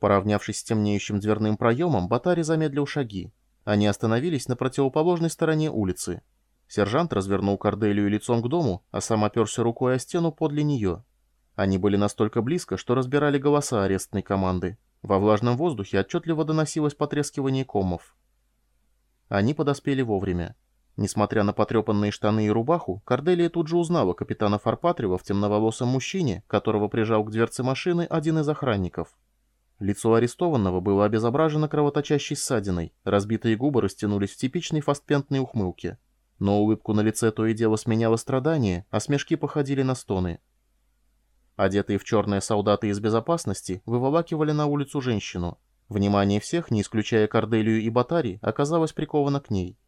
Поравнявшись с темнеющим дверным проемом, Батари замедлил шаги. Они остановились на противоположной стороне улицы. Сержант развернул Корделию лицом к дому, а сам оперся рукой о стену подле нее. Они были настолько близко, что разбирали голоса арестной команды. Во влажном воздухе отчетливо доносилось потрескивание комов. Они подоспели вовремя. Несмотря на потрепанные штаны и рубаху, Корделия тут же узнала капитана Фарпатрева в темноволосом мужчине, которого прижал к дверце машины один из охранников. Лицо арестованного было обезображено кровоточащей ссадиной, разбитые губы растянулись в типичной фастпентной ухмылке. Но улыбку на лице то и дело сменяло страдание, а смешки походили на стоны. Одетые в черные солдаты из безопасности выволакивали на улицу женщину. Внимание всех, не исключая Корделию и Батари, оказалось приковано к ней.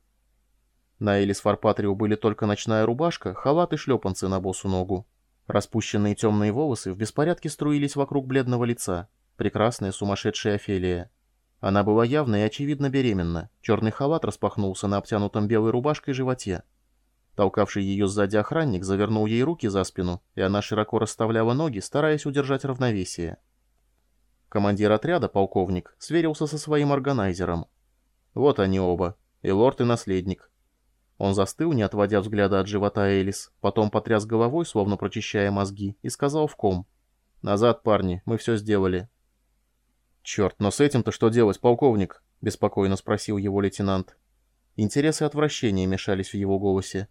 На Элис Фарпатрио были только ночная рубашка, халат и шлепанцы на босу ногу. Распущенные темные волосы в беспорядке струились вокруг бледного лица, прекрасная сумасшедшая Офелия. Она была явно и очевидно беременна. Черный халат распахнулся на обтянутом белой рубашкой животе. Толкавший ее сзади охранник завернул ей руки за спину, и она широко расставляла ноги, стараясь удержать равновесие. Командир отряда, полковник, сверился со своим органайзером. Вот они оба, и лорд, и наследник. Он застыл, не отводя взгляда от живота Элис, потом потряс головой, словно прочищая мозги, и сказал в ком. «Назад, парни, мы все сделали». «Черт, но с этим-то что делать, полковник?» — беспокойно спросил его лейтенант. Интерес и отвращение мешались в его голосе.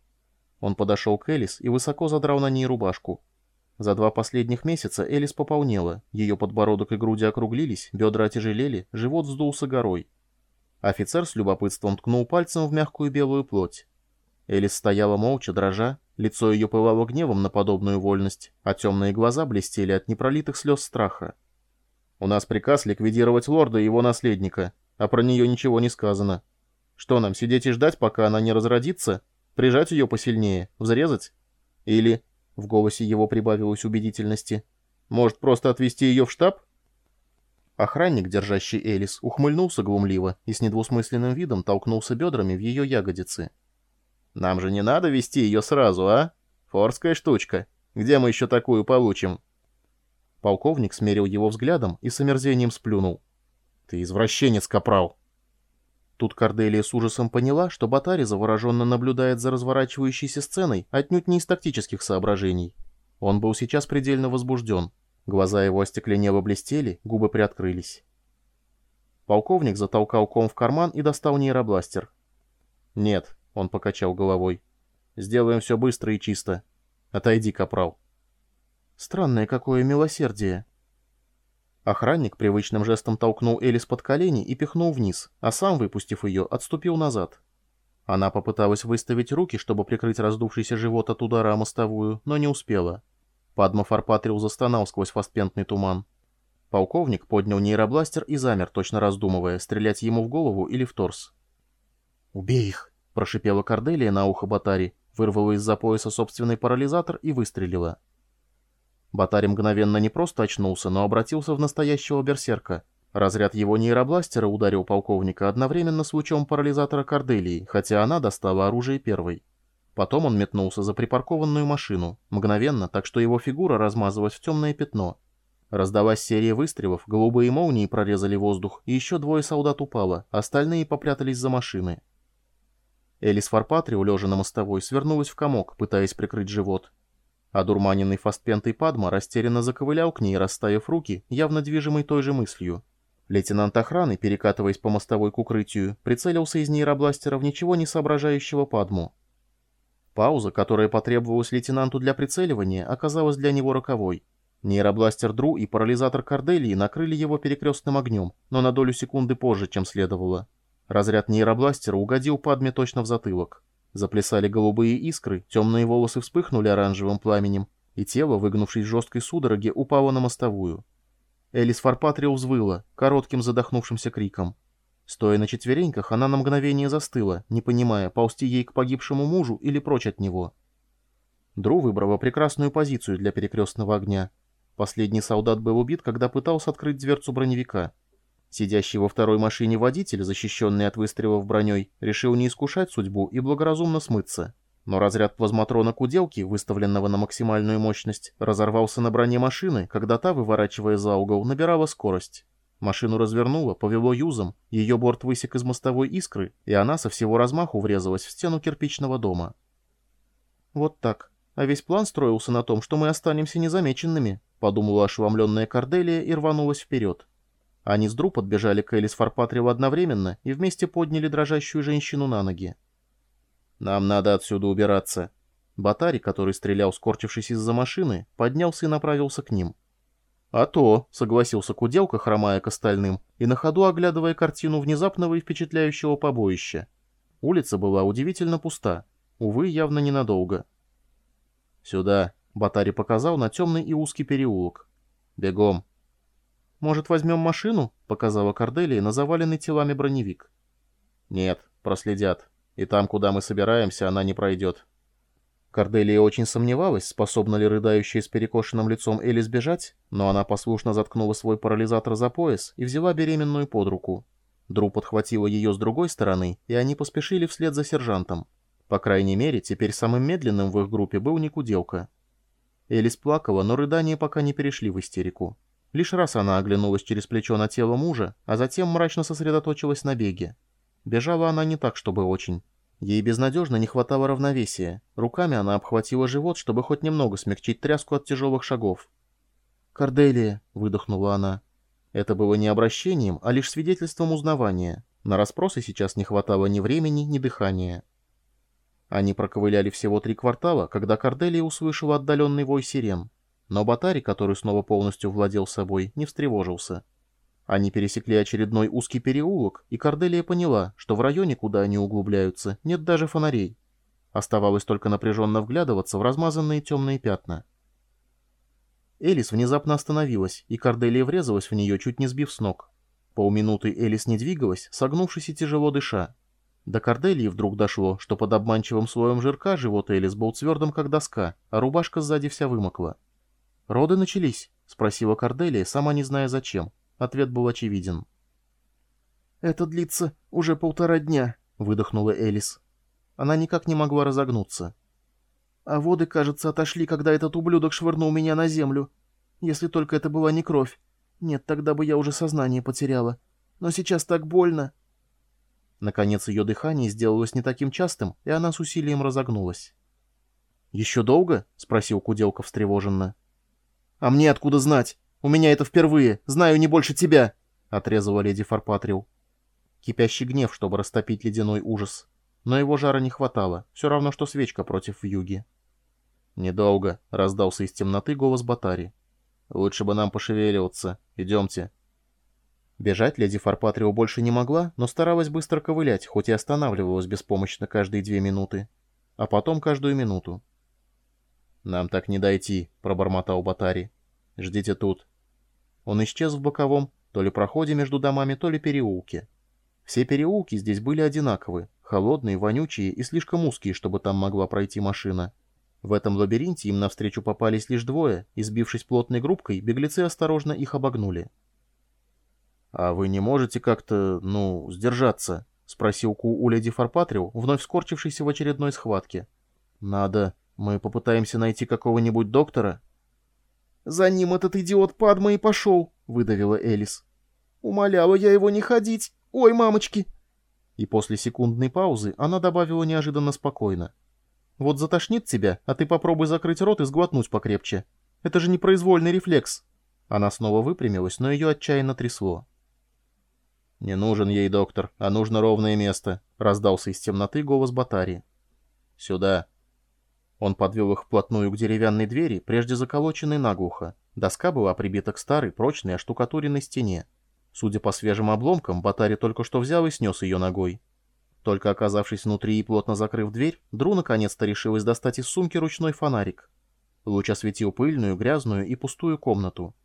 Он подошел к Элис и высоко задрал на ней рубашку. За два последних месяца Элис пополнела, ее подбородок и груди округлились, бедра отяжелели, живот вздулся горой. Офицер с любопытством ткнул пальцем в мягкую белую плоть. Элис стояла молча, дрожа, лицо ее пылало гневом на подобную вольность, а темные глаза блестели от непролитых слез страха. У нас приказ ликвидировать лорда и его наследника, а про нее ничего не сказано. Что нам, сидеть и ждать, пока она не разродится? Прижать ее посильнее? Взрезать? Или...» В голосе его прибавилось убедительности. «Может, просто отвезти ее в штаб?» Охранник, держащий Элис, ухмыльнулся глумливо и с недвусмысленным видом толкнулся бедрами в ее ягодицы. «Нам же не надо вести ее сразу, а? Форская штучка. Где мы еще такую получим?» Полковник смерил его взглядом и с омерзением сплюнул. «Ты извращенец, капрал!» Тут Корделия с ужасом поняла, что Батари завороженно наблюдает за разворачивающейся сценой отнюдь не из тактических соображений. Он был сейчас предельно возбужден. Глаза его остекленело блестели, губы приоткрылись. Полковник затолкал ком в карман и достал нейробластер. «Нет», — он покачал головой. «Сделаем все быстро и чисто. Отойди, капрал». Странное какое милосердие. Охранник привычным жестом толкнул Элис под колени и пихнул вниз, а сам, выпустив ее, отступил назад. Она попыталась выставить руки, чтобы прикрыть раздувшийся живот от удара о мостовую, но не успела. Падма Фарпатрил застонал сквозь фаспентный туман. Полковник поднял нейробластер и замер, точно раздумывая, стрелять ему в голову или в торс. «Убей их!» — прошипела Корделия на ухо Батари, вырвала из-за пояса собственный парализатор и выстрелила. Батари мгновенно не просто очнулся, но обратился в настоящего берсерка. Разряд его нейробластера ударил полковника одновременно с лучом парализатора Корделии, хотя она достала оружие первой. Потом он метнулся за припаркованную машину, мгновенно, так что его фигура размазалась в темное пятно. Раздалась серия выстрелов, голубые молнии прорезали воздух, и еще двое солдат упало, остальные попрятались за машины. Элис Фарпатрио, лежа на мостовой, свернулась в комок, пытаясь прикрыть живот. Одурманенный фастпентой Падма растерянно заковылял к ней, расставив руки, явно движимый той же мыслью. Лейтенант охраны, перекатываясь по мостовой к укрытию, прицелился из нейробластера в ничего не соображающего Падму. Пауза, которая потребовалась лейтенанту для прицеливания, оказалась для него роковой. Нейробластер Дру и парализатор Корделии накрыли его перекрестным огнем, но на долю секунды позже, чем следовало. Разряд нейробластера угодил Падме точно в затылок. Заплясали голубые искры, темные волосы вспыхнули оранжевым пламенем, и тело, выгнувшись в жесткой судороге, упало на мостовую. Элис Фарпатрио взвыла, коротким задохнувшимся криком. Стоя на четвереньках, она на мгновение застыла, не понимая, ползти ей к погибшему мужу или прочь от него. Дру выбрала прекрасную позицию для перекрестного огня. Последний солдат был убит, когда пытался открыть дверцу броневика. Сидящий во второй машине водитель, защищенный от выстрелов броней, решил не искушать судьбу и благоразумно смыться. Но разряд плазматрона куделки, выставленного на максимальную мощность, разорвался на броне машины, когда та, выворачивая за угол, набирала скорость. Машину развернуло, повело юзом, ее борт высек из мостовой искры, и она со всего размаху врезалась в стену кирпичного дома. «Вот так. А весь план строился на том, что мы останемся незамеченными», — подумала ошеломленная Корделия и рванулась вперед. Они с Дру подбежали к Элис Фарпатрио одновременно и вместе подняли дрожащую женщину на ноги. «Нам надо отсюда убираться». Батари, который стрелял, скорчившись из-за машины, поднялся и направился к ним. «А то», — согласился Куделка, хромая к остальным, и на ходу оглядывая картину внезапного и впечатляющего побоища. Улица была удивительно пуста. Увы, явно ненадолго. «Сюда», — Батари показал на темный и узкий переулок. «Бегом». «Может, возьмем машину?» — показала Корделия на заваленный телами броневик. «Нет, проследят. И там, куда мы собираемся, она не пройдет. Корделия очень сомневалась, способна ли рыдающая с перекошенным лицом Элли сбежать, но она послушно заткнула свой парализатор за пояс и взяла беременную под руку. Дру подхватила ее с другой стороны, и они поспешили вслед за сержантом. По крайней мере, теперь самым медленным в их группе был Никуделка. Элис плакала, но рыдания пока не перешли в истерику. Лишь раз она оглянулась через плечо на тело мужа, а затем мрачно сосредоточилась на беге. Бежала она не так, чтобы очень. Ей безнадежно не хватало равновесия. Руками она обхватила живот, чтобы хоть немного смягчить тряску от тяжелых шагов. «Корделия», — выдохнула она. Это было не обращением, а лишь свидетельством узнавания. На расспросы сейчас не хватало ни времени, ни дыхания. Они проковыляли всего три квартала, когда Корделия услышала отдаленный вой сирен. Но Батари, который снова полностью владел собой, не встревожился. Они пересекли очередной узкий переулок, и Корделия поняла, что в районе, куда они углубляются, нет даже фонарей. Оставалось только напряженно вглядываться в размазанные темные пятна. Элис внезапно остановилась, и Корделия врезалась в нее, чуть не сбив с ног. Полминуты Элис не двигалась, согнувшись и тяжело дыша. До Корделии вдруг дошло, что под обманчивым слоем жирка живот Элис был твердым, как доска, а рубашка сзади вся вымокла. «Роды начались?» — спросила Корделия, сама не зная зачем. Ответ был очевиден. «Это длится уже полтора дня», — выдохнула Элис. Она никак не могла разогнуться. «А воды, кажется, отошли, когда этот ублюдок швырнул меня на землю. Если только это была не кровь. Нет, тогда бы я уже сознание потеряла. Но сейчас так больно». Наконец ее дыхание сделалось не таким частым, и она с усилием разогнулась. «Еще долго?» — спросил Куделка встревоженно. «А мне откуда знать? У меня это впервые. Знаю не больше тебя!» — отрезала леди Фарпатрил. Кипящий гнев, чтобы растопить ледяной ужас. Но его жара не хватало, все равно, что свечка против вьюги. «Недолго», — раздался из темноты голос Батари. «Лучше бы нам пошевеливаться. Идемте». Бежать леди Фарпатрио больше не могла, но старалась быстро ковылять, хоть и останавливалась беспомощно каждые две минуты. А потом каждую минуту. «Нам так не дойти», — пробормотал Батари. «Ждите тут. Он исчез в боковом, то ли проходе между домами, то ли переулке. Все переулки здесь были одинаковы, холодные, вонючие и слишком узкие, чтобы там могла пройти машина. В этом лабиринте им навстречу попались лишь двое, и, сбившись плотной группкой, беглецы осторожно их обогнули. «А вы не можете как-то, ну, сдержаться?» — спросил Ку у леди Фарпатрио, вновь скорчившийся в очередной схватке. «Надо. Мы попытаемся найти какого-нибудь доктора?» «За ним этот идиот Падма и пошел», — выдавила Элис. «Умоляла я его не ходить. Ой, мамочки!» И после секундной паузы она добавила неожиданно спокойно. «Вот затошнит тебя, а ты попробуй закрыть рот и сглотнуть покрепче. Это же непроизвольный рефлекс». Она снова выпрямилась, но ее отчаянно трясло. «Не нужен ей доктор, а нужно ровное место», — раздался из темноты голос Батари. «Сюда», он подвел их вплотную к деревянной двери, прежде заколоченной наглухо. Доска была прибита к старой, прочной, оштукатуренной стене. Судя по свежим обломкам, Батари только что взял и снес ее ногой. Только оказавшись внутри и плотно закрыв дверь, Дру наконец-то решилась достать из сумки ручной фонарик. Луч осветил пыльную, грязную и пустую комнату.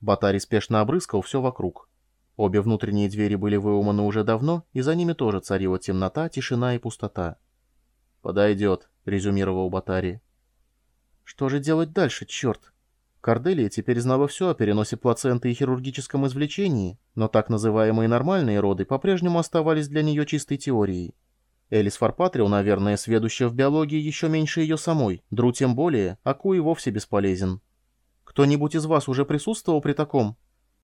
Батари спешно обрыскал все вокруг. Обе внутренние двери были выломаны уже давно, и за ними тоже царила темнота, тишина и пустота. «Подойдет», — резюмировал Батари. «Что же делать дальше, черт?» Корделия теперь знала все о переносе плаценты и хирургическом извлечении, но так называемые нормальные роды по-прежнему оставались для нее чистой теорией. Элис Фарпатрио, наверное, сведущая в биологии еще меньше ее самой, Дру тем более, Аку и вовсе бесполезен. «Кто-нибудь из вас уже присутствовал при таком?»